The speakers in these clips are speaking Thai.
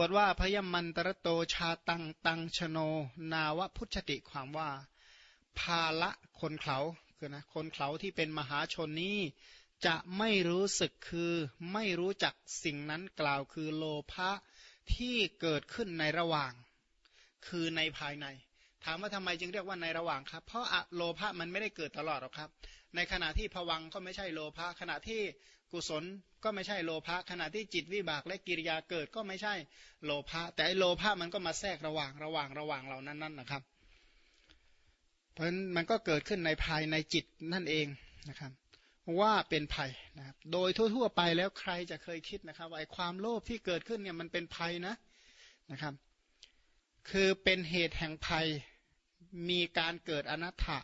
บทว่าพยมันตรโตชาตังตังชโน นาวพุทธติความว่า ภาละคนเขาคือนะคนเขาที่เป็นมหาชนนี้จะไม่รู้สึกคือไม่รู้จักสิ่งนั้นกล่าวคือโลภะที่เกิดขึ้นในระหว่าง คือในภายใน ถามว่าทำไมจึงเรียกว่าในระหว่างครับ เพราะอะโลภะมันไม่ได้เกิดตลอดหรอกครับ ในขณะที่ผวังก็ไม่ใช่โลภะขณะที่กุศล ก็ไม่ใช่โลภะขณะที่จิตวิบากและกิริยาเกิดก็ไม่ใช่โลภะแต่โลภะมันก็มาแทรกระหว่างระหว่างระหว่างเหล่านั้นนั่นนะครับ เพราะฉะนั้นมันก็เกิดขึ้นในภายในจิตนั่นเองนะครับ ว่าเป็นภัยนะครับโดยทั่ว ๆ ไปแล้วใครจะเคยคิดนะครับว่าไอ้ความโลภที่เกิดขึ้นเนี่ยมันเป็นภัยนะนะครับ คือเป็นเหตุแห่งภัยมีการเกิดอนัตถะ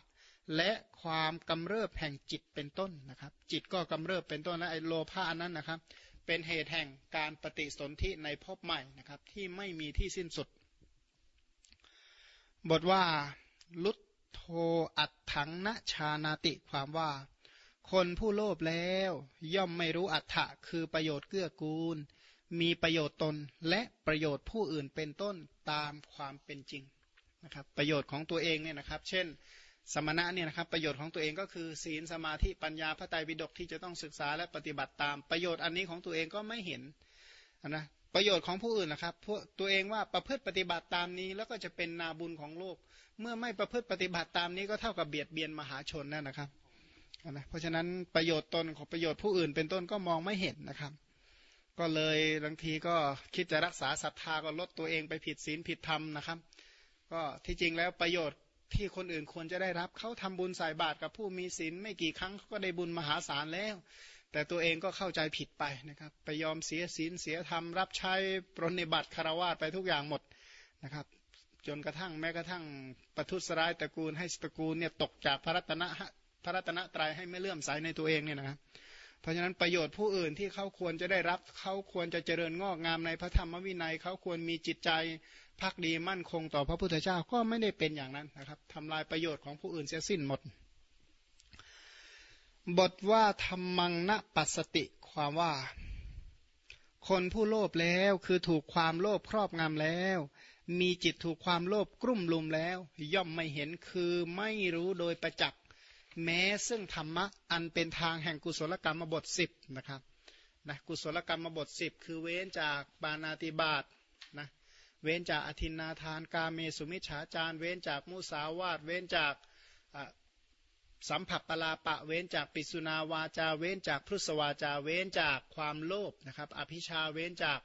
และความกำเริบแห่งจิตเป็นต้นนะครับ จิตก็กำเริบเป็นต้นและไอโลภะนั้นนะครับ เป็นเหตุแห่งการปฏิสนธิในภพใหม่นะครับ ที่ไม่มีที่สิ้นสุด บทว่าลุตโทอัตถังนชานาติความว่า คนผู้โลภแล้ว ย่อมไม่รู้อัตถะคือประโยชน์เกื้อกูล มีประโยชน์ตนและประโยชน์ผู้อื่นเป็นต้นตามความเป็นจริงนะครับ ประโยชน์ของตัวเองเนี่ยนะครับ เช่น สมณะเนี่ยนะครับประโยชน์ของตัวเองก็คือ ศีลสมาธิปัญญาพระไตรปิฎกที่จะต้องศึกษาและปฏิบัติตามประโยชน์อันนี้ของตัวเองก็ไม่เห็นนะประโยชน์ของผู้อื่นนะครับพวกตัวเองว่าประพฤติปฏิบัติตามนี้ แล้วก็จะเป็นนาบุญของโลก เมื่อไม่ประพฤติปฏิบัติตามนี้ก็เท่ากับเบียดเบียนมหาชนนั่นนะครับนะเพราะฉะนั้นประโยชน์ตนของประโยชน์ผู้อื่น เป็นต้นก็มองไม่เห็นนะครับ ก็เลยบางทีก็คิดจะรักษาศรัทธาก็ลดตัวเองไปผิดศีลผิดธรรมนะครับ ก็ที่จริงแล้วประโยชน์ ที่คนอื่นควรจะได้รับเขาทำบุญใส่บาตรกับผู้มีศีลไม่กี่ครั้งเขาก็ได้บุญมหาศาลแล้ว แต่ตัวเองก็เข้าใจผิดไปนะครับ ไปยอมเสียศีลเสียธรรมรับใช้ปรนิบัติคารวะไปทุกอย่างหมดนะครับ จนกระทั่งแม้กระทั่งประทุสร้ายตระกูลให้ตระกูลเนี่ยตกจากพระรัตนะพระรัตนตรัยให้ไม่เลื่อมใสในตัวเองเนี่ยนะครับ เพราะฉะนั้นประโยชน์ผู้อื่นที่เขาควรจะได้รับเขาควรจะเจริญงอกงามในพระธรรมวินัยเขาควรมีจิตใจพักดีมั่นคงต่อพระพุทธเจ้าก็ไม่ได้เป็นอย่างนั้นนะครับทำลายประโยชน์ของผู้อื่นเสียสิ้นหมด บทว่าธรรมังณปัสสติความว่า คนผู้โลภแล้วคือถูกความโลภครอบงำแล้ว มีจิตถูกความโลภกลุ่มลุมแล้ว ย่อมไม่เห็นคือไม่รู้โดยประจักษ แม้ซึ่งธรรมะอันเป็นทางแห่งกุศลกรรมบทสิบนะครับนะกุศลกรรมบทสิบคือเว้นจากปานาติบาตนะเว้นจากอธินนาทานกาเมสุมิฉาจารเว้นจากมุสาวาตเว้นจากสัมผัสปลาปะเว้นจากปิสุนาวาจา เว้นจากพุทธวาจา เว้นจากความโลภนะครับ อภิชาเว้นจาก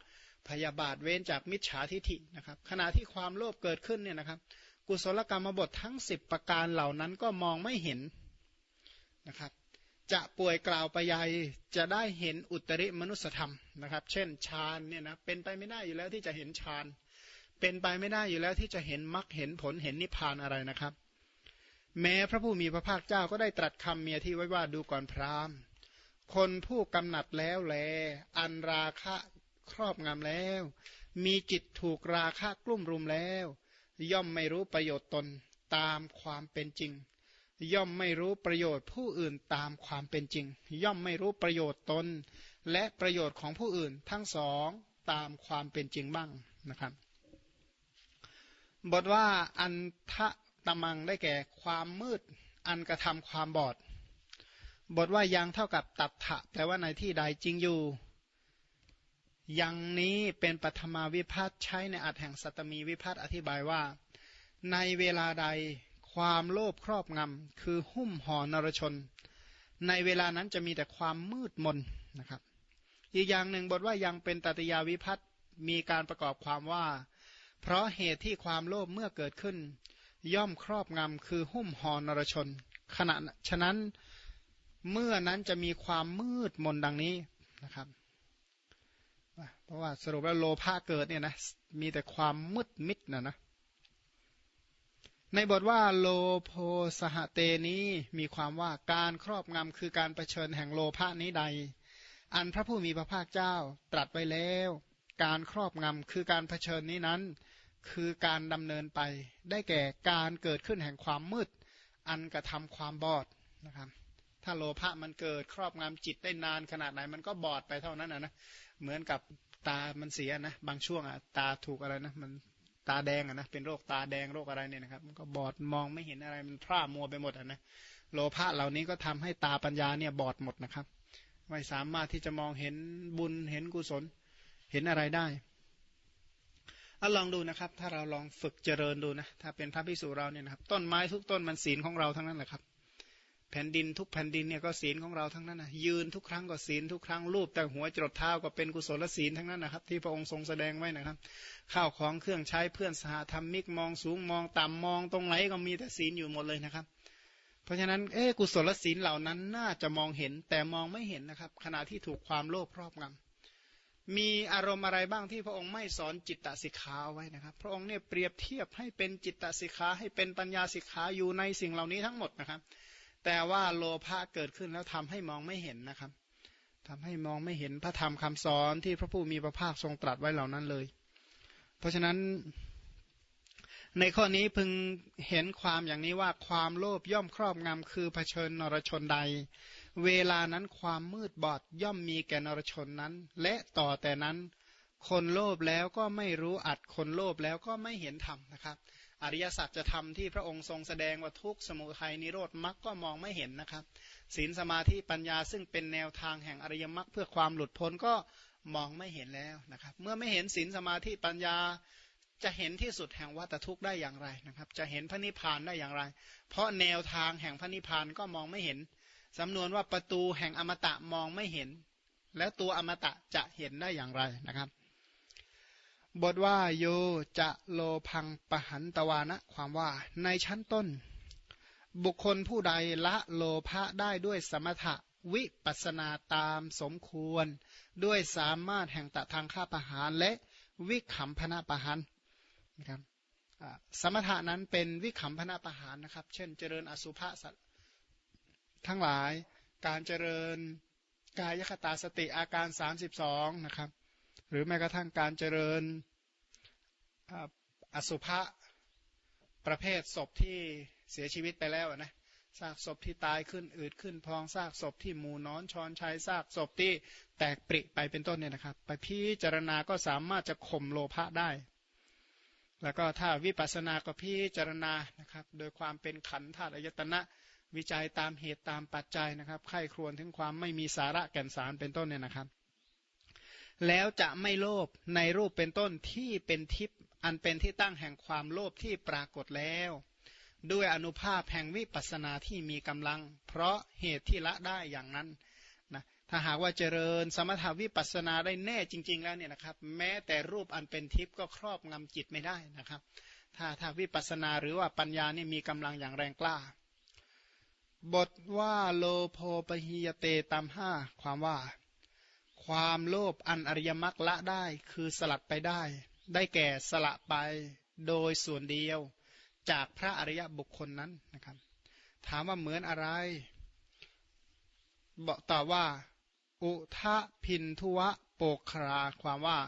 พยาบาทเว้นจากมิจฉาทิฐินะครับ ขณะที่ความโลภเกิดขึ้นเนี่ยนะครับ กุศลกรรมบททั้ง 10 ประการเหล่านั้นก็มองไม่เห็น นะครับ จะป่วยกล่าวไปยัยจะได้เห็นอุตริมนุสธรรมนะครับ เช่นฌานเนี่ยนะเป็นไปไม่ได้อยู่แล้วที่จะเห็นฌานเป็นไปไม่ได้อยู่แล้วที่จะเห็นมรรคเห็นผลเห็นนิพพานอะไรนะครับ แม้พระผู้มีพระภาคเจ้าก็ได้ตรัสคำเมียที่ไว้ว่าดูก่อนพราหมณ์ คนผู้กำหนัดแล้วแล อันราคะครอบงำแล้ว มีจิตถูกราคะกลุ่มรุมแล้ว ย่อมไม่รู้ประโยชน์ตนตามความเป็นจริง ย่อมไม่รู้ประโยชน์ผู้อื่นตามความเป็นจริง ย่อมไม่รู้ประโยชน์ตน และประโยชน์ของผู้อื่นทั้งสองตามความเป็นจริงบ้างนะครับ บทว่าอันทะตะมังได้แก่ความมืด อันกระทำความบอด บทว่ายังเท่ากับตัดถะแปลว่าในที่ใดจริงอยู่ยังนี้เป็นปัทมาวิพัฒใช้ในอัดแห่งสัตมีวิพัฒอธิบายว่า ในเวลาใด ความโลภครอบงำ คือหุ้มห่อนรชน ในเวลานั้นจะมีแต่ความมืดมนนะครับ อีกอย่างหนึ่งบทว่ายังเป็นตัตยาวิพัตมีการประกอบความว่า เพราะเหตุที่ความโลภเมื่อเกิดขึ้น ย่อมครอบงำ คือหุ้มห่อนรชน ขณะฉะนั้นเมื่อนั้นจะมีความมืดมนดังนี้นะครับ เพราะว่าสรุปแล้วโลภะเกิดเนี่ยนะมีแต่ความมืดมิดนะนะ ในบทว่าโลโพสหเตนี้มีความว่าการครอบงำคือการรเผชิญแห่งโลภะนี้ใด อันพระผู้มีพระภาคเจ้าตรัสไว้แล้ว การครอบงำคือการรเผชิญนี้นั้น คือการดำเนินไป ได้แก่การเกิดขึ้นแห่งความมืด อันกระทำความบอดนะครับถ้าโลภะมันเกิดครอบงำจิตได้นานขนาดไหนมันก็บอดไปเท่านั้นนะนะเหมือนกับตามันเสียนะบางช่วงอะตาถูกอะไรนะมัน ตาแดงอะนะเป็นโรคตาแดงโรคอะไรเนี่ยนะครับ มันก็บอดมองไม่เห็นอะไรมันพร่ามัวไปหมดอะนะโลภะเหล่านี้ก็ทำให้ตาปัญญาเนี่ยบอดหมดนะครับ ไม่สามารถที่จะมองเห็นบุญเห็นกุศลเห็นอะไรได้เอาลองดูนะครับ ถ้าเราลองฝึกเจริญดูนะถ้าเป็นพระพิสุเราเนี่ยนะครับ ต้นไม้ทุกต้นมันศีลของเราทั้งนั้นแหละครับ แผ่นดินทุกแผ่นดินเนี่ยก็ศีลของเราทั้งนั้นนะยืนทุกครั้งก็ศีลทุกครั้งรูปแต่หัวจรดเท้าก็เป็นกุศลศีลทั้งนั้นนะครับ ที่พระองค์ทรงแสดงไว้นะครับ ข้าวของเครื่องใช้เพื่อนสหธรรมิกมองสูงมองต่ำมองตรงไหนก็มีแต่ศีลอยู่หมดเลยนะครับ เพราะฉะนั้นเอ๊กุศลศีลเหล่านั้นน่าจะมองเห็นแต่มองไม่เห็นนะครับ ขณะที่ถูกความโลภครอบงำมีอารมณ์อะไรบ้างที่พระองค์ไม่สอนจิตตสิกขาไว้นะครับ พระองค์เนี่ยเปรียบเทียบให้เป็นจิตตสิกขาให้เป็นปัญญาสิกขาอยู่ในสิ่งเหล่านี้ทั้งหมดนะครับ แต่ว่าโลภะเกิดขึ้นแล้วทำให้มองไม่เห็นนะครับทำให้มองไม่เห็นพระธรรมคำสอนที่พระผู้มีพระภาคทรงตรัสไว้เหล่านั้นเลย เพราะฉะนั้น ในข้อนี้พึงเห็นความอย่างนี้ว่าความโลภย่อมครอบงำคือเผชิญนรชนใด เวลานั้นความมืดบอดย่อมมีแก่นรชนนั้น และต่อแต่นั้น คนโลภแล้วก็ไม่รู้อัดคนโลภแล้วก็ไม่เห็นธรรมนะครับ อริยสัจจะทำที่พระองค์ทรงแสดงว่าทุกสมุทัยนิโรธมรรคก็มองไม่เห็นนะครับศีลสมาธิปัญญาซึ่งเป็นแนวทางแห่งอริยมรรคเพื่อความหลุดพ้นก็มองไม่เห็นแล้วนะครับ เมื่อไม่เห็นศีลสมาธิปัญญาจะเห็นที่สุดแห่งวัตทุกข์ได้อย่างไรนะครับ จะเห็นพระนิพพานได้อย่างไร เพราะแนวทางแห่งพระนิพพานก็มองไม่เห็นสำนวนว่าประตูแห่งอมตะมองไม่เห็น แล้วตัวอมตะจะเห็นได้อย่างไรนะครับ บทว่าโยจะโลพังปหันตวานะความว่าในชั้นต้น บุคคลผู้ใดละโลภะได้ด้วยสมถะวิปัสนาตามสมควร ด้วยสามารถแห่งตะทางข้าประหารและวิขำพนะประหารนะครับสมถะนั้นเป็นวิขำพนะประหารนะครับ เช่น เจริญอสุภะสัตทั้งหลายการเจริญกายคตาสติอาการ 32 นะครับ หรือแม้กระทั่งการเจริญ อสุภะประเภทศพที่เสียชีวิตไปแล้วนะซากศพที่ตายขึ้นอืดขึ้นพองซากศพที่หมูนอนช้อนชัยซากศพที่แตกปริไปเป็นต้นเนี่ยนะครับ ไปพิจารณาก็สามารถจะข่มโลภะได้ แล้วก็ถ้าวิปัสสนาก็พิจารณานะครับ โดยความเป็นขันธ์ธาตุอายตนะวิจัยตามเหตุตามปัจจัยนะครับไข้ครวญถึงความไม่มีสาระแก่นสารเป็นต้นเนี่ยนะครับ แล้วจะไม่โลภในรูปเป็นต้นที่เป็นทิพย์ อันเป็นที่ตั้งแห่งความโลภที่ปรากฏแล้ว ด้วยอนุภาพแห่งวิปัสนาที่มีกำลัง เพราะเหตุที่ละได้อย่างนั้นนะถ้าหากว่าเจริญสมถาวิปัสนาได้แน่จริง ๆ แล้วเนี่ยนะครับ แม้แต่รูปอันเป็นทิพย์ก็ครอบงำจิตไม่ได้นะครับ ถ้าถ้าวิปัสนาหรือว่าปัญญานี่มีกำลังอย่างแรงกล้า บทว่าโลโพปหิยเตตามห้าความว่า ความโลภอันอริยมรรคละได้คือสลัดไปได้ ได้แก่สละไปโดยส่วนเดียวจากพระอริยบุคคลนั้นนะครับ ถามว่าเหมือนอะไร บอกตอบว่า อุทะพินทุวะโปกคราความว่า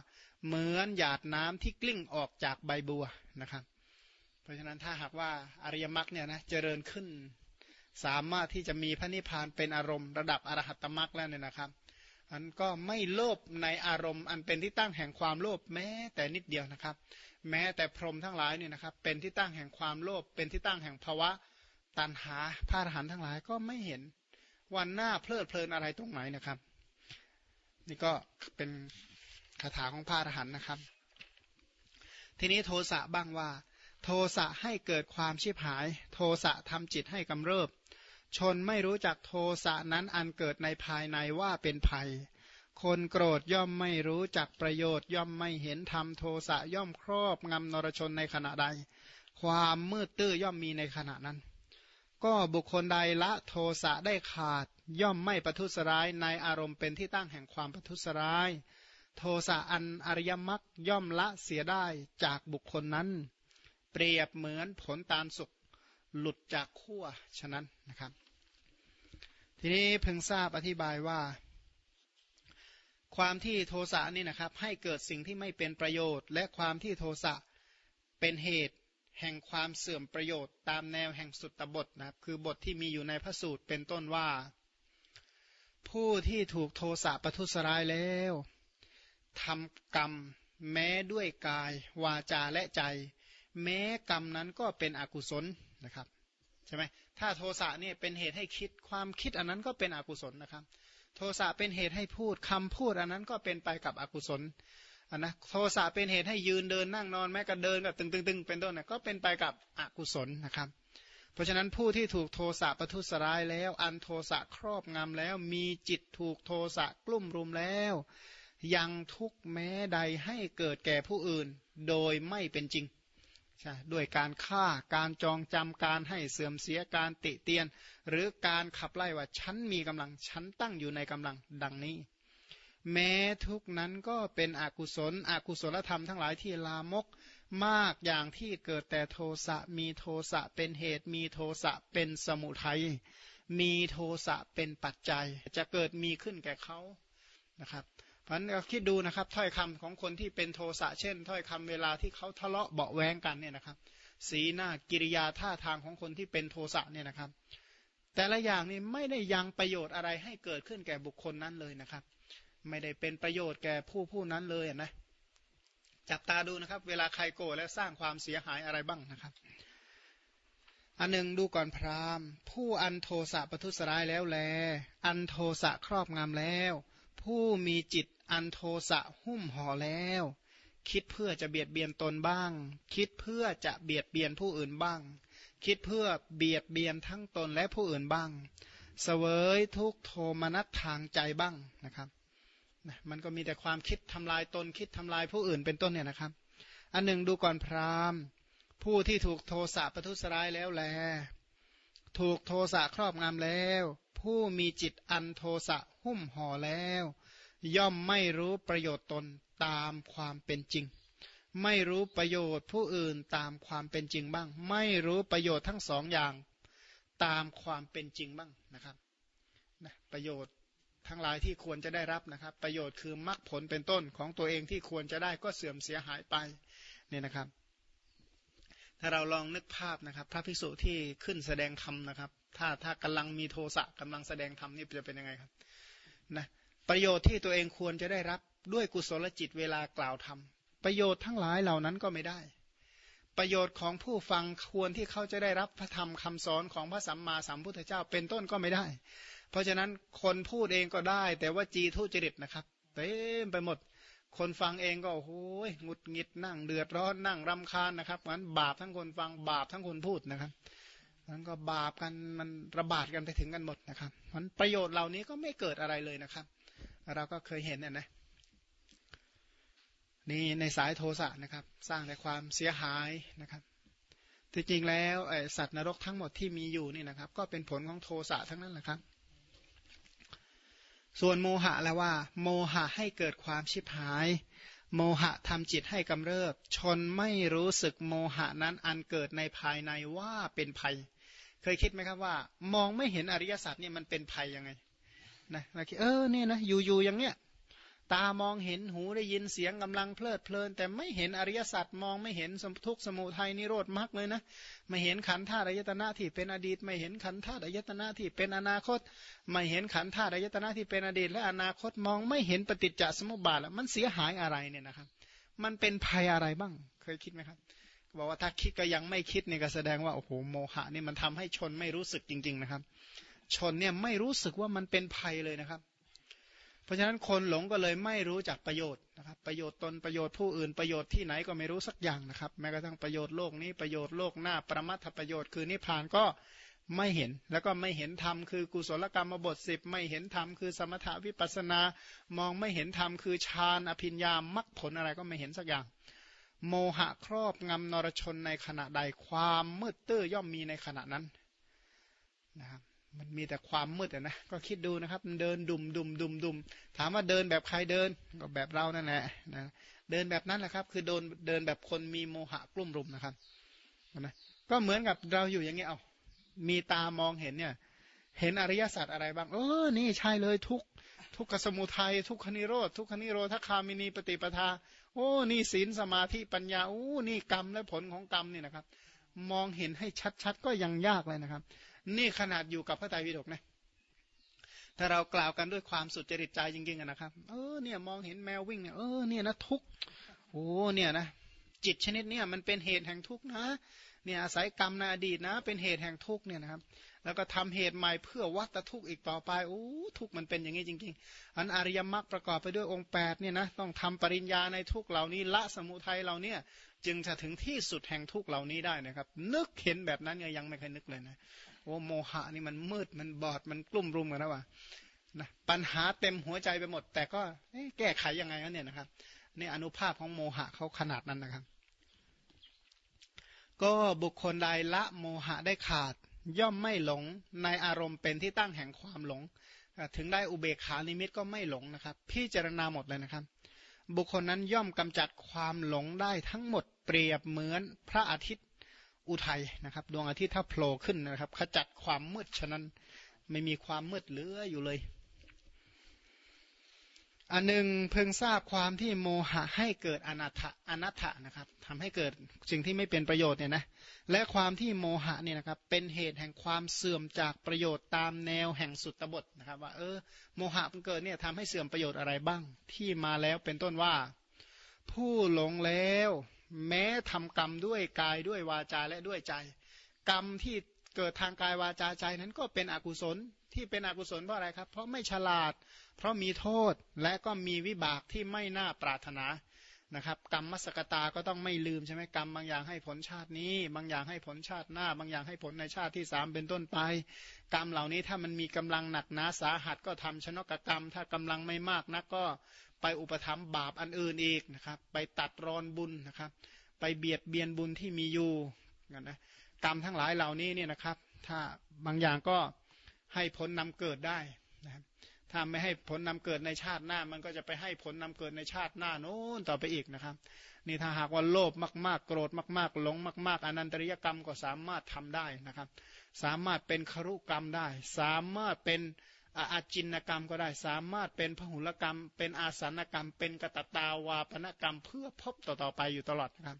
เหมือนหยาดน้ำที่กลิ้งออกจากใบบัวนะครับ เพราะฉะนั้นถ้าหากว่าอริยมรรคเนี่ยนะเจริญขึ้น สามารถที่จะมีพระนิพพานเป็นอารมณ์ระดับอรหัตตมรรคแล้วเนี่ยนะครับ อันก็ไม่โลภในอารมณ์ อันเป็นที่ตั้งแห่งความโลภแม้แต่นิดเดียวนะครับ แม้แต่พรหมทั้งหลายเนี่ยนะครับ เป็นที่ตั้งแห่งความโลภเป็นที่ตั้งแห่งภาวะตันหาพระอรหันต์ทั้งหลายก็ไม่เห็นวันหน้าเพลิดเพลินอะไรตรงไหนนะครับ นี่ก็เป็นคาถาของพระอรหันต์นะครับ ทีนี้โทสะบ้างว่า โทสะให้เกิดความชิบหาย โทสะทำจิตให้กำเริบ ชนไม่รู้จักโทสะนั้นอันเกิดในภายในว่าเป็นภัย คนโกรธย่อมไม่รู้จักประโยชน์ ย่อมไม่เห็นธรรมโทสะย่อมครอบงำนรชนในขณะใด ความมืดตื้อย่อมมีในขณะนั้น ก็บุคคลใดละโทสะได้ขาด ย่อมไม่ประทุษร้ายในอารมณ์เป็นที่ตั้งแห่งความประทุษร้าย โทสะอันอริยมรรคย่อมละเสียได้จากบุคคลนั้น เปรียบเหมือนผลตาลสุก หลุดจากขั้วฉะนั้นนะครับ ทีนี้เพิ่งทราบอธิบายว่า ความที่โทสะนี่นะครับ ให้เกิดสิ่งที่ไม่เป็นประโยชน์ และความที่โทสะเป็นเหตุแห่งความเสื่อมประโยชน์ ตามแนวแห่งสุตตบทนะครับ คือบทที่มีอยู่ในพระสูตรเป็นต้นว่า ผู้ที่ถูกโทสะประทุษร้ายแล้วทำกรรมแม้ด้วยกาย วาจาและใจ แม้กรรมนั้นก็เป็นอกุศล นะครับใช่ไหมถ้าโทสะเนี่ยเป็นเหตุให้คิดความคิดอันนั้นก็เป็นอกุศลนะครับ โทสะเป็นเหตุให้พูดคำพูดอันนั้นก็เป็นไปกับอกุศลอันนะโทสะเป็นเหตุให้ยืนเดินนั่งนอนแม้กระเดินกับตึงตึงตึงเป็นต้นนะก็เป็นไปกับอกุศลนะครับ เพราะฉะนั้นผู้ที่ถูกโทสะประทุษร้ายแล้ว อันโทสะครอบงำแล้ว มีจิตถูกโทสะกลุ่มรุมแล้ว ยังทุกแม้ใดให้เกิดแก่ผู้อื่น โดยไม่เป็นจริง ใช่ด้วยการฆ่าการจองจำการให้เสื่อมเสียการติเตียน หรือการขับไล่ว่าฉันมีกำลังฉันตั้งอยู่ในกำลังดังนี้ แม้ทุกนั้นก็เป็นอกุศล อกุศลธรรมทั้งหลายที่ลามกมากอย่างที่เกิดแต่โทสะมีโทสะเป็นเหตุมีโทสะเป็นสมุทัยมีโทสะเป็นปัจจัยจะเกิดมีขึ้นแก่เขานะครับ พันเราคิดดูนะครับถ้อยคำของคนที่เป็นโทสะเช่น ถ้อยคำเวลาที่เขาทะเลาะเบาแวงกันเนี่ยนะครับ สีหน้ากิริยาท่าทางของคนที่เป็นโทสะเนี่ยนะครับ แต่ละอย่างนี่ไม่ได้ยังประโยชน์อะไรให้เกิดขึ้นแก่บุคคลนั้นเลยนะครับ ไม่ได้เป็นประโยชน์แก่ผู้ผู้นั้นเลยนะจับตาดูนะครับ เวลาใครโกรธและสร้างความเสียหายอะไรบ้างนะครับ อันหนึ่งดูก่อนพราหมณ์ ผู้อันโทสะประทุษร้ายแล้วแล อันโทสะครอบงำแล้ว ผู้มีจิต อันโทสะหุ้มห่อแล้ว คิดเพื่อจะเบียดเบียนตนบ้าง คิดเพื่อจะเบียดเบียนผู้อื่นบ้าง คิดเพื่อเบียดเบียนทั้งตนและผู้อื่นบ้างเสวยทุกโทมนัสทางใจบ้างนะครับมันก็มีแต่ความคิดทำลายตนคิดทำลายผู้อื่นเป็นต้นเนี่ยนะครับ อันหนึ่งดูก่อนพราหมณ์ ผู้ที่ถูกโทสะประทุษร้ายแล้วแล ถูกโทสะครอบงำแล้ว ผู้มีจิตอันโทสะหุ้มห่อแล้ว ย่อมไม่รู้ประโยชน์ตนตามความเป็นจริง ไม่รู้ประโยชน์ผู้อื่นตามความเป็นจริงบ้าง ไม่รู้ประโยชน์ทั้งสองอย่างตามความเป็นจริงบ้างนะครับนะประโยชน์ทั้งหลายที่ควรจะได้รับนะครับ ประโยชน์คือมรรคผลเป็นต้นของตัวเองที่ควรจะได้ก็เสื่อมเสียหายไปเนี่ยนะครับ ถ้าเราลองนึกภาพนะครับ พระภิกษุที่ขึ้นแสดงธรรมนะครับ ถ้าถ้ากำลังมีโทสะกำลังแสดงธรรมนี่จะเป็นยังไงครับนะ ประโยชน์ที่ตัวเองควรจะได้รับด้วยกุศลจิตเวลากล่าวธรรม ประโยชน์ทั้งหลายเหล่านั้นก็ไม่ได้ ประโยชน์ของผู้ฟังควรที่เขาจะได้รับพระธรรมคำสอนของพระสัมมาสัมพุทธเจ้าเป็นต้นก็ไม่ได้ เพราะฉะนั้นคนพูดเองก็ได้ แต่ว่าจีทุจริตนะครับเต็มไปหมด คนฟังเองก็โอ้โหงุดหงิดนั่งเดือดร้อนนั่งรำคาญนะครับงั้นบาปทั้งคนฟังบาปทั้งคนพูดนะครับนั้นก็บาปกันมันระบาดกันไปถึงกันหมดนะครับมันประโยชน์เหล่านี้ก็ไม่เกิดอะไรเลยนะครับ เราก็เคยเห็นน่ยนะนี่ในสายโทสะนะครับ สร้างแต่ความเสียหายนะครับที่จริงแล้วสัตว์นรกทั้งหมดที่มีอยู่นี่นะครับ ก็เป็นผลของโทสะทั้งนั้นแหละครับ ส่วนโมหะแล้วว่า โมหะให้เกิดความชิบหาย โมหะทำจิตให้กำเริบ ชนไม่รู้สึกโมหะนั้นอันเกิดในภายในว่าเป็นภัย เคยคิดไหมครับว่า มองไม่เห็นอริยสัจเนี่ยมันเป็นภัยยังไง นะเราคิดเออเนี่ยนะอยู่ๆอย่างเนี้ยตามองเห็นหูได้ยินเสียงกำลังเพลิดเพลิน แต่ไม่เห็นอริยสัจมองไม่เห็นสมทุกสมุทัยนิโรธมรรคเลยนะไม่เห็นขันธ์ธาตุอายตนะที่เป็นอดีต ไม่เห็นขันธ์ธาตุอายตนะที่เป็นอนาคต ไม่เห็นขันธ์ธาตุอายตนะที่เป็นอดีต และอนาคตมองไม่เห็นปฏิจจสมุปบาทแล้วมันเสียหายอะไรเนี่ยนะครับ มันเป็นภัยอะไรบ้างเคยคิดไหมครับบอกว่าถ้าคิดก็ยังไม่คิดเนี่ยก็แสดงว่าโอ้โหโมหะนี่มันทำให้ชนไม่รู้สึกจริง ๆนะครับ ชนเนี่ยไม่รู้สึกว่ามันเป็นภัยเลยนะครับ เพราะฉะนั้นคนหลงก็เลยไม่รู้จักประโยชน์นะครับ ประโยชน์ตนประโยชน์ผู้อื่นประโยชน์ที่ไหนก็ไม่รู้สักอย่างนะครับ แม้กระทั่งประโยชน์โลกนี้ประโยชน์โลกหน้าประมัตถประโยชน์คือนิพพานก็ไม่เห็นแล้วก็ไม่เห็นธรรมคือกุศลกรรมบทสิบไม่เห็นธรรมคือสมถาวิปัสนา มองไม่เห็นธรรมคือฌานอภิญญามรรคผลอะไรก็ไม่เห็นสักอย่าง โมหะครอบงำนรชนในขณะใดความมืดตื้อย่อมมีในขณะนั้นนะครับ มันมีแต่ความมืดนะก็คิดดูนะครับ มันเดินดุมดุมดุมดุมถามว่าเดินแบบใครเดินก็แบบเรานั่นแหละนะเดินแบบนั้นแหละครับ คือโดนเดินแบบคนมีโมหะกลุ่มรุมนะครับนะก็เหมือนกับเราอยู่อย่างนี้เอามีตามองเห็นเนี่ย เห็นอริยสัจอะไรบ้าง เออ นี่ใช่เลยทุกทุกขสมุทัยทุกขนิโรธทุกขนิโรธคามินีปฏิปทา โอ้นี่ศีลสมาธิปัญญาโอ้นี่กรรมและผลของกรรมนี่นะครับ มองเห็นให้ชัดๆก็ยังยากเลยนะครับ นี่ขนาดอยู่กับพระไตรปิฎกนะถ้าเรากล่าวกันด้วยความสุจริตใจจริงๆนะครับ เออเนี่ยมองเห็นแมววิ่งเนี่ยเออเนี่ยนะทุกโอ้เนี่ยนะจิตชนิดเนี่ยมันเป็นเหตุแห่งทุกข์นะเนี่ยอาศัยกรรมในอดีตนะ เป็นเหตุแห่งทุกข์เนี่ยนะครับ แล้วก็ทำเหตุใหม่เพื่อวัตทุกข์อีกต่อไปโอ้ทุกข์มันเป็นอย่างนี้จริง ๆ อันอริยมรรคประกอบไปด้วยองค์8เนี่ยนะต้องทำปริญญาในทุกเหล่านี้ละสมุทัยเหล่านี้จึงจะถึงที่สุดแห่งทุกเหล่านี้ได้นะครับ นึกเห็นแบบนั้นยังไม่เคยนึกเลยนะ อ้โมหะนี่มันมืดมันบอดมันกลุ่มรุมกันนะวะนะปัญหาเต็มหัวใจไปหมด แต่ก็แก้ไขยังไงกันเนี่ยนะครับนี่อนุภาพของโมหะเขาขนาดนั้นนะครับ ก็บุคคลใดละโมหะได้ขาด ย่อมไม่หลงในอารมณ์เป็นที่ตั้งแห่งความหลง ถึงได้อุเบกขานิมิตก็ไม่หลงนะครับ พิจารณาหมดเลยนะครับ บุคคลนั้นย่อมกำจัดความหลงได้ทั้งหมดเปรียบเหมือนพระอาทิตย์ อุทัยนะครับ ดวงอาทิตย์ถ้าโผล่ขึ้นนะครับ ขจัดความมืดฉะนั้นไม่มีความมืดเหลืออยู่เลย อันหนึ่งเพิ่งทราบความที่โมหะให้เกิดอนัตถอนัตถะนะครับทำให้เกิดสิ่งที่ไม่เป็นประโยชน์เนี่ยนะและความที่โมหะเนี่ยนะครับ เป็นเหตุแห่งความเสื่อมจากประโยชน์ตามแนวแห่งสุตตบทนะครับ ว่า เออโมหะมันเกิดเนี่ยทำให้เสื่อมประโยชน์อะไรบ้าง ที่มาแล้วเป็นต้นว่า ผู้หลงแล้ว แม้ทำกรรมด้วยกายด้วยวาจาและด้วยใจ กรรมที่เกิดทางกายวาจาใจนั้นก็เป็นอกุศลที่เป็นอกุศลเพราะอะไรครับ เพราะไม่ฉลาด เพราะมีโทษและก็มีวิบากที่ไม่น่าปรารถนานะครับ กรรมมสกตาก็ต้องไม่ลืมใช่ไหมกรรมบางอย่างให้ผลชาตินี้ บางอย่างให้ผลชาติหน้า บางอย่างให้ผลในชาติที่สามเป็นต้นไป กรรมเหล่านี้ถ้ามันมีกำลังหนักหนาสาหัสก็ทำชนกกรรม ถ้ากำลังไม่มากนักก็ ไปอุปถัมภ์บาปอันอื่นอีกนะครับ ไปตัดรอนบุญนะครับ ไปเบียดเบียนบุญที่มีอยู่นะกรรมทั้งหลายเหล่านี้เนี่ยนะครับ ถ้าบางอย่างก็ให้ผลนำเกิดได้นะครับถ้าไม่ให้ผลนำเกิดในชาติหน้า มันก็จะไปให้ผลนำเกิดในชาติหน้าโน้นต่อไปอีกนะครับ นี่ถ้าหากว่าโลภมาก ๆ โกรธมาก ๆ หลงมาก ๆอนันตริยกรรมก็สามารถทำได้นะครับ สามารถเป็นครุกรรมได้ สามารถเป็น อาจินกรรมก็ได้สามารถเป็นพหุลกรรม เป็นอาสนกรรม เป็นกตตาวาปนกรรมเพื่อพบต่อๆไปอยู่ตลอดนะครับ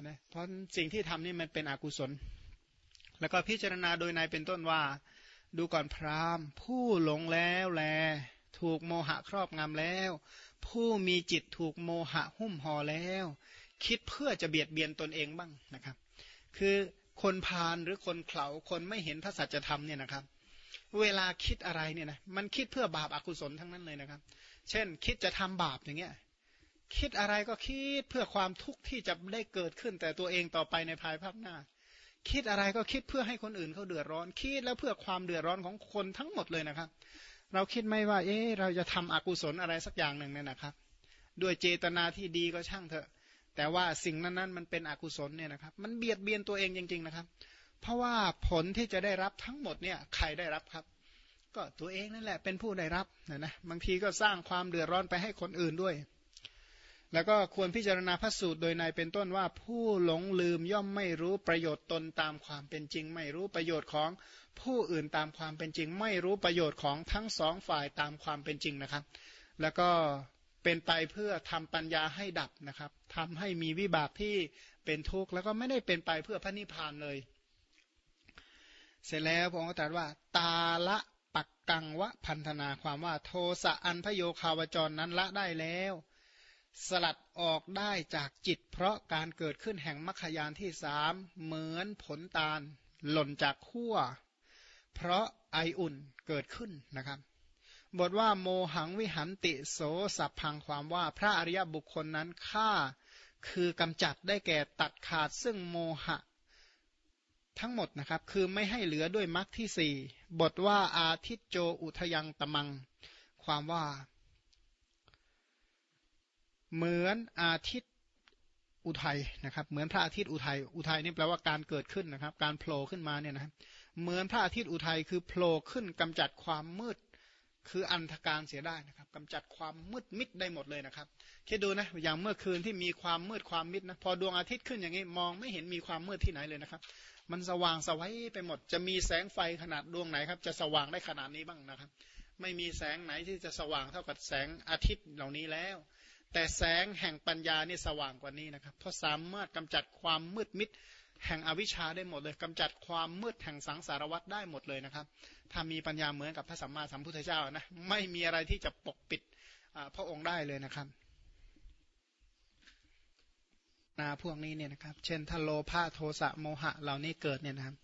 นะเพราะสิ่งที่ทำนี่มันเป็นอกุศล แล้วก็พิจารณาโดยในเป็นต้นว่า ดูก่อนพราหมณ์ ผู้หลงแล้วแล ถูกโมหะครอบงำแล้ว ผู้มีจิตถูกโมหะหุ้มห่อแล้ว คิดเพื่อจะเบียดเบียนตนเองบ้างนะครับ คือคนพาลหรือคนเขลาคนไม่เห็นพระสัจธรรมเนี่ยนะครับ เวลาคิดอะไรเนี่ยนะมันคิดเพื่อบาปอากุศลทั้งนั้นเลยนะครับ เช่น คิดจะทำบาปอย่างเงี้ยคิดอะไรก็คิดเพื่อความทุกข์ที่จะได้เกิดขึ้นแต่ตัวเองต่อไปในภายภาคหน้า คิดอะไรก็คิดเพื่อให้คนอื่นเขาเดือดร้อน คิดแล้วเพื่อความเดือดร้อนของคนทั้งหมดเลยนะครับ เราคิดไม่ว่า เอ๊เราจะทำอกุศลอะไรสักอย่างหนึ่งเนี่ยนะครับ ด้วยเจตนาที่ดีก็ช่างเถอะ แต่ว่าสิ่งนั้นๆมันเป็นอกุศลเนี่ยนะครับ มันเบียดเบียนตัวเองจริง ๆนะครับ เพราะว่าผลที่จะได้รับทั้งหมดเนี่ยใครได้รับครับ ก็ตัวเองนั่นแหละเป็นผู้ได้รับนะนะบางทีก็สร้างความเดือดร้อนไปให้คนอื่นด้วย แล้วก็ควรพิจารณาพระสูตรโดยในเป็นต้นว่าผู้หลงลืมย่อมไม่รู้ประโยชน์ตนตามความเป็นจริง ไม่รู้ประโยชน์ของผู้อื่นตามความเป็นจริง ไม่รู้ประโยชน์ของทั้งสองฝ่ายตามความเป็นจริงนะครับ แล้วก็เป็นไปเพื่อทำปัญญาให้ดับนะครับทำให้มีวิบากที่เป็นทุกข์แล้วก็ไม่ได้เป็นไปเพื่อพระนิพพานเลย เสร็จแล้วพระองค์ตรัสว่า ตาละปักกังวะพันธนาความว่าโทสะอันพโยคาวจรนั้นละได้แล้ว สลัดออกได้จากจิต เพราะการเกิดขึ้นแห่งมรรคยานที่สามเหมือนผลตาล หล่นจากขั้วเพราะไออุ่นเกิดขึ้นนะครับ บทว่าโมหังวิหันติโสสัพพังความว่าพระอริยบุคคลนั้นฆ่า คือกำจัดได้แก่ตัดขาดซึ่งโมหะ ทั้งหมดนะครับคือไม่ให้เหลือด้วยมรรคที่สี่บทว่าอาทิตโจอุทยังตมัง ความว่า เหมือนอาทิตย์อุทัยนะครับ เหมือนพระอาทิตย์อุทัยอุทัยนี่แปลว่าการเกิดขึ้นนะครับ การโผล่ขึ้นมาเนี่ยนะเหมือนพระอาทิตย์อุทัยคือโผล่ขึ้นกำจัดความมืด คืออันธการเสียได้นะครับกำจัดความมืดมิดได้หมดเลยนะครับคิดดูนะอย่างเมื่อคืนที่มีความมืดความมิดนะพอดวงอาทิตย์ขึ้นอย่างนี้มองไม่เห็นมีความมืดที่ไหนเลยนะครับ มันสว่างสวัยไปหมด จะมีแสงไฟขนาดดวงไหนครับ จะสว่างได้ขนาดนี้บ้างนะครับ ไม่มีแสงไหนที่จะสว่างเท่ากับแสงอาทิตย์เหล่านี้แล้ว แต่แสงแห่งปัญญานี่สว่างกว่านี้นะครับ เพราะสามารถกำจัดความมืดมิดแห่งอวิชชาได้หมดเลยกำจัดความมืดแห่งสังสารวัฏได้หมดเลยนะครับ ถ้ามีปัญญาเหมือนกับพระสัมมาสัมพุทธเจ้านะ ไม่มีอะไรที่จะปกปิดพระองค์ได้เลยนะครับ นาพวกนี้เนี่ยนะครับ เช่นถ้าโลภะโทสะโมหะเหล่านี้เกิดเนี่ยนะครับ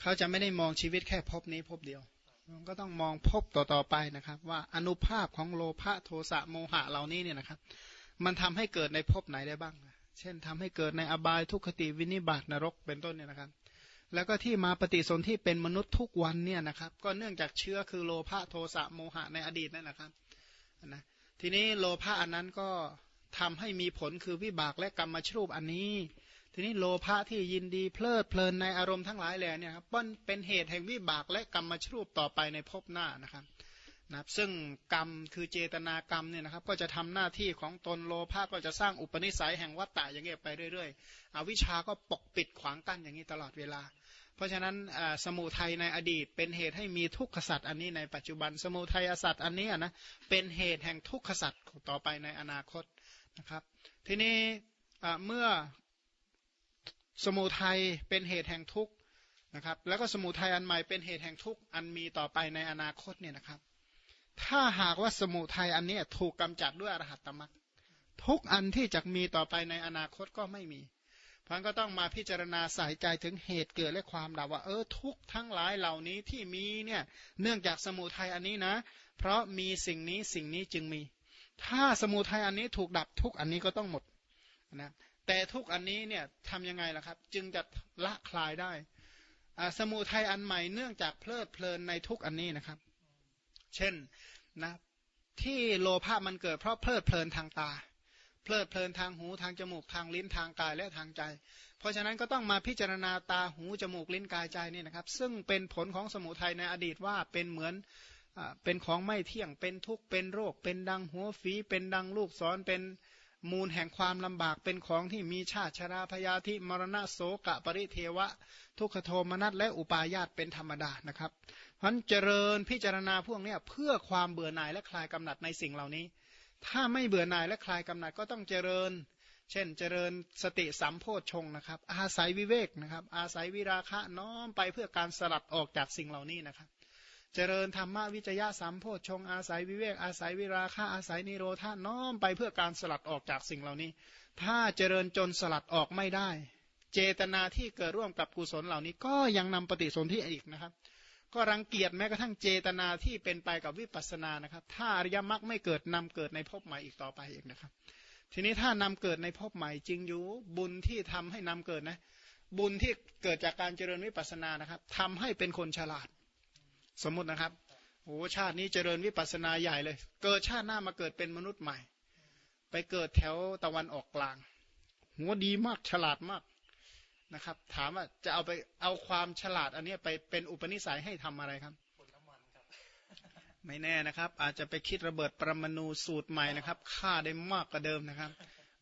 เขาจะไม่ได้มองชีวิตแค่พบนี้พบเดียว มันก็ต้องมองพบต่อๆไปนะครับ ว่าอนุภาพของโลภะโทสะโมหะเหล่านี้เนี่ยนะครับ มันทำให้เกิดในภพไหนได้บ้าง เช่นทำให้เกิดในอบายทุกขติวินิบาตนรกเป็นต้นเนี่ยนะครับ แล้วก็ที่มาปฏิสนธิเป็นมนุษย์ทุกวันเนี่ยนะครับ ก็เนื่องจากเชื้อคือโลภะโทสะโมหะในอดีตนั่นแหละครับนะทีนี้โลภะอันนั้นก็ ทำให้มีผลคือวิบากและกรรมชรูปอันนี้ ทีนี้โลภะที่ยินดีเพลิดเพลินในอารมณ์ทั้งหลายแหล่เนี่ยครับเป็นเหตุแห่งวิบากและกรรมชรูปต่อไปในภพหน้านะครับนะซึ่งกรรมคือเจตนากรรมเนี่ยนะครับ ก็จะทำหน้าที่ของตนโลภะก็จะสร้างอุปนิสัยแห่งวัตตะอย่างเงี้ยไปเรื่อยๆ อวิชาก็ปกปิดขวางกั้นอย่างนี้ตลอดเวลา เพราะฉะนั้นสมุทัยในอดีต เป็นเหตุให้มีทุกขสัตว์อันนี้ในปัจจุบัน สมุทัยสัตว์อันนี้นะเป็นเหตุแห่งทุกขสัตว์ต่อไปในอนาคต นะครับ ทีนี้เมื่อสมุทัยเป็นเหตุแห่งทุกข์นะครับ แล้วก็สมุทัยอันใหม่เป็นเหตุแห่งทุกข์อันมีต่อไปในอนาคตเนี่ยนะครับ ถ้าหากว่าสมุทัยอันนี้ถูกกำจัดด้วยอรหัตตมรรคทุกอันที่จะมีต่อไปในอนาคตก็ไม่มีพันก็ต้องมาพิจารณาใส่ใจถึงเหตุเกิดและความดับว่าเออทุกทั้งหลายเหล่านี้ที่มีเนี่ยเนื่องจากสมุทัยอันนี้นะ เพราะมีสิ่งนี้สิ่งนี้จึงมี ถ้าสมุทัยอันนี้ถูกดับทุกอันนี้ก็ต้องหมดนะแต่ทุกอันนี้เนี่ยทำยังไงล่ะครับ จึงจะละคลายได้สมุทัยอันใหม่เนื่องจากเพลิดเพลินในทุกอันนี้นะครับ เช่นนะที่โลภะมันเกิดเพราะเพลิดเพลินทางตา เพลิดเพลินทางหูทางจมูกทางลิ้นทางกายและทางใจ เพราะฉะนั้นก็ต้องมาพิจารณาตาหูจมูกลิ้นกายใจนี่นะครับ ซึ่งเป็นผลของสมุทัยในอดีตว่าเป็นเหมือน เป็นของไม่เที่ยงเป็นทุกข์เป็นโรค เป็นดังหัวฝีเป็นดังลูกศรเป็นมูลแห่งความลำบากเป็นของที่มีชาติชราพยาธิมรณะโสกะปริเทวะ ทุกขโทมนัสและอุปาญาตเป็นธรรมดานะครับเพราะเจริญพิจารณาพวกนี้เพื่อความเบื่อหน่ายและคลายกำหนัดในสิ่งเหล่านี้ ถ้าไม่เบื่อหน่ายและคลายกำหนัดก็ต้องเจริญ เช่น เจริญสติสัมโพชงนะครับ อาศัยวิเวกนะครับ อาศัยวิราคะน้อมไปเพื่อการสลัดออกจากสิ่งเหล่านี้นะครับ เจริญธรรมวิจยะสัมโพชงอาศัยวิเวกอาศัยวิราคะอาศัยนิโรธาน้อมไปเพื่อการสลัดออกจากสิ่งเหล่านี้ ถ้าเจริญจนสลัดออกไม่ได้ เจตนาที่เกิดร่วมกับกุศลเหล่านี้ ก็ยังนำปฏิสนธิอีกนะครับ ก็รังเกียจแม้กระทั่งเจตนาที่เป็นไปกับวิปัสสนานะครับ ถ้าอริยมรรคไม่เกิดนำเกิดในภพใหม่อีกต่อไปอีกนะครับ ทีนี้ถ้านำเกิดในภพใหม่จริงอยู่บุญที่ทำให้นำเกิดนะ บุญที่เกิดจากการเจริญวิปัสสนานะครับทำให้เป็นคนฉลาด สมมุตินะครับโอ้ชาตินี้เจริญวิปัสนาใหญ่เลย เกิดชาติหน้ามาเกิดเป็นมนุษย์ใหม่ ไปเกิดแถวตะวันออกกลาง หัวดีมากฉลาดมากนะครับ ถามว่าจะเอาไปเอาความฉลาดอันนี้ไปเป็นอุปนิสัยให้ทำอะไรครับไม่แน่นะครับ อาจจะไปคิดระเบิดปรมาณูสูตรใหม่นะครับฆ่าได้มากกว่าเดิมนะครับ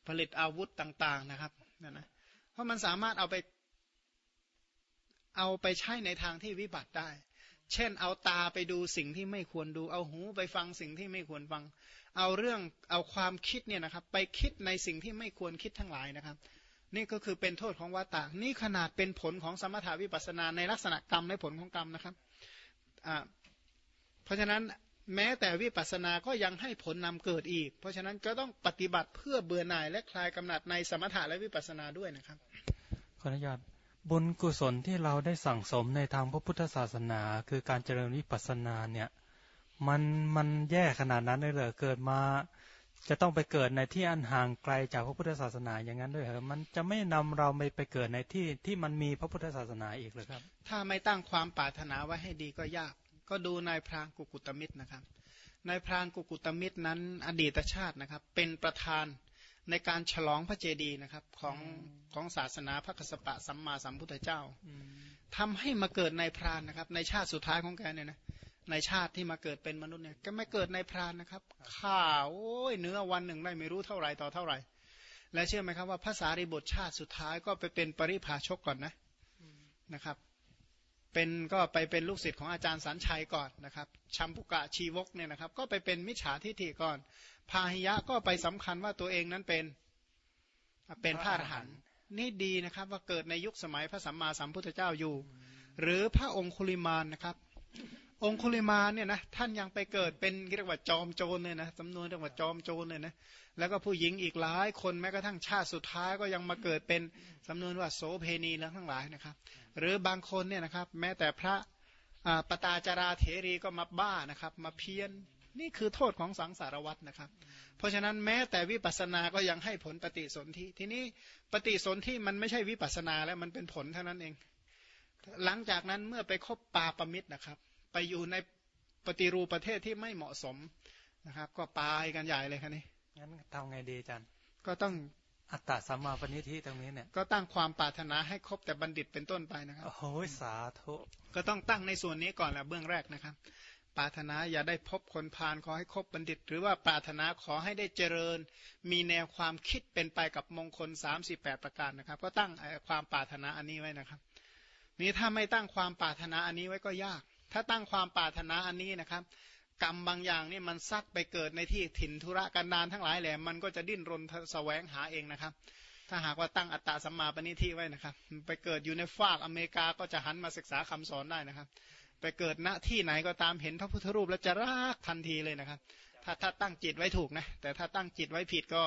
ผลิตอาวุธต่างๆนะครับนั่นนะเพราะมันสามารถเอาไป เอาไปใช้ในทางที่วิบัติได้ เช่นเอาตาไปดูสิ่งที่ไม่ควรดู เอาหูไปฟังสิ่งที่ไม่ควรฟัง เอาเรื่องเอาความคิดเนี่ยนะครับ ไปคิดในสิ่งที่ไม่ควรคิดทั้งหลายนะครับ นี่ก็คือเป็นโทษของวัตตะนี่ขนาดเป็นผลของสมถาวิปัสนาในลักษณะกรรมในผลของกรรมนะครับเพราะฉะนั้นแม้แต่วิปัสสนาก็ยังให้ผลนำเกิดอีก เพราะฉะนั้นก็ต้องปฏิบัติเพื่อเบื่อหน่ายและคลายกำหนัดในสมถะและวิปัสสนาด้วยนะครับขออนุญาต บุญกุศลที่เราได้สั่งสมในทางพระพุทธศาสนา คือการเจริญวิปัสสนาเนี่ย มันมันแย่ขนาดนั้นเลยเหรอเกิดมาจะต้องไปเกิดในที่อันห่างไกลจากพระพุทธศาสนาอย่างนั้นด้วยเหรอมันจะไม่นำเราไปไปเกิดในที่ที่มันมีพระพุทธศาสนาอีกเลยครับ ถ้าไม่ตั้งความปรารถนาไว้ให้ดีก็ยาก ก็ดูนายพรางกุกุตมิตรนะครับนายพรางกุกุตมิตรนั้น อดีตชาตินะครับ เป็นประธาน ในการฉลองพระเจดีย์นะครับของของศาสนาพระกสปะสัมมาสัมพุทธเจ้าทำให้มาเกิดในพรานนะครับ ในชาติสุดท้ายของแกเนี่ยนะในชาติที่มาเกิดเป็นมนุษย์เนี่ยก็ไม่เกิดในพรานนะครับข่าวโอ้ยเนื้อวันหนึ่งได้ไม่รู้เท่าไรต่อเท่าไหร่ และเชื่อไหมครับว่าภาษาริบทชาติสุดท้ายก็ไปเป็นปริพาชกก่อนนะนะครับ เป็นก็ไปเป็นลูกศิษย์ของอาจารย์สันชัยก่อนนะครับชัมพุกะชีวกเนี่ยนะครับ ก็ไปเป็นมิจฉาทิฏฐิก่อน พาหิยะก็ไปสำคัญว่าตัวเองนั้นเป็นเป็นพระอรหันต์นี่ดีนะครับว่าเกิดในยุคสมัยพระสัมมาสัมพุทธเจ้าอยู่ หรือพระองคุลิมานนะครับ องคุลิมาเนี่ยนะท่านยังไปเกิดเป็นเรียกว่าจอมโจรเนี่ยนะจำนวนเรียกว่าจอมโจรเนี่ยนะแล้วก็ผู้หญิงอีกหลายคนแม้กระทั่งชาติสุดท้ายก็ยังมาเกิดเป็นจำนวนว่าโสเพณีแล้วทั้งหลายนะครับ หรือบางคนเนี่ยนะครับแม้แต่พระปตาจาราเถรีก็มาบ้านะครับ มาเพี้ยนนี่คือโทษของสังสารวัตรนะครับ เพราะฉะนั้นแม้แต่วิปัสสนาก็ยังให้ผลปฏิสนธิทีนี้ปฏิสนธิมันไม่ใช่วิปัสสนาแล้วมันเป็นผลเท่านั้นเอง หลังจากนั้นเมื่อไปคบปาปมิตรนะครับ ไปอยู่ในปฏิรูปประเทศที่ไม่เหมาะสมนะครับ ก็ปายกันใหญ่เลยครับนี่งั้นทำไงดีจันก็ต้องอัตตาสัมมาปณิทิตรงนี้เนี่ยก็ตั้งความปรารถนาให้ครบแต่บัณฑิตเป็นต้นไปนะครับโอ้ยสาธุก็ต้องตั้งในส่วนนี้ก่อนแหละเบื้องแรกนะครับ ปรารถนาอย่าได้พบคนพาลขอให้คบบัณฑิต หรือว่าปรารถนาขอให้ได้เจริญ มีแนวความคิดเป็นไปกับมงคล 38 ประการนะครับ ก็ตั้งความปรารถนาอันนี้ไว้นะครับ นี้ถ้าไม่ตั้งความปรารถนาอันนี้ไว้ก็ยาก ถ้าตั้งความปรารถนาอันนี้นะครับ กรรมบางอย่างนี่มันซักไปเกิดในที่ถิ่นธุระกันดารทั้งหลายแหละมันก็จะดิ้นรนแสวงหาเองนะครับ ถ้าหากว่าตั้งอัตตาสัมมาปณิทิไว้นะครับ ไปเกิดอยู่ในฝากอเมริกาก็จะหันมาศึกษาคำสอนได้นะครับ ไปเกิดณที่ไหนก็ตามเห็นพระพุทธรูปแล้วจะรักทันทีเลยนะครับ ถ้าถ้าตั้งจิตไว้ถูกนะ แต่ถ้าตั้งจิตไว้ผิดก็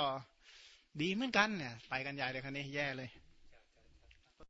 ดีเหมือนกันเนี่ยไปกันใหญ่เลยคันนี้แย่เลย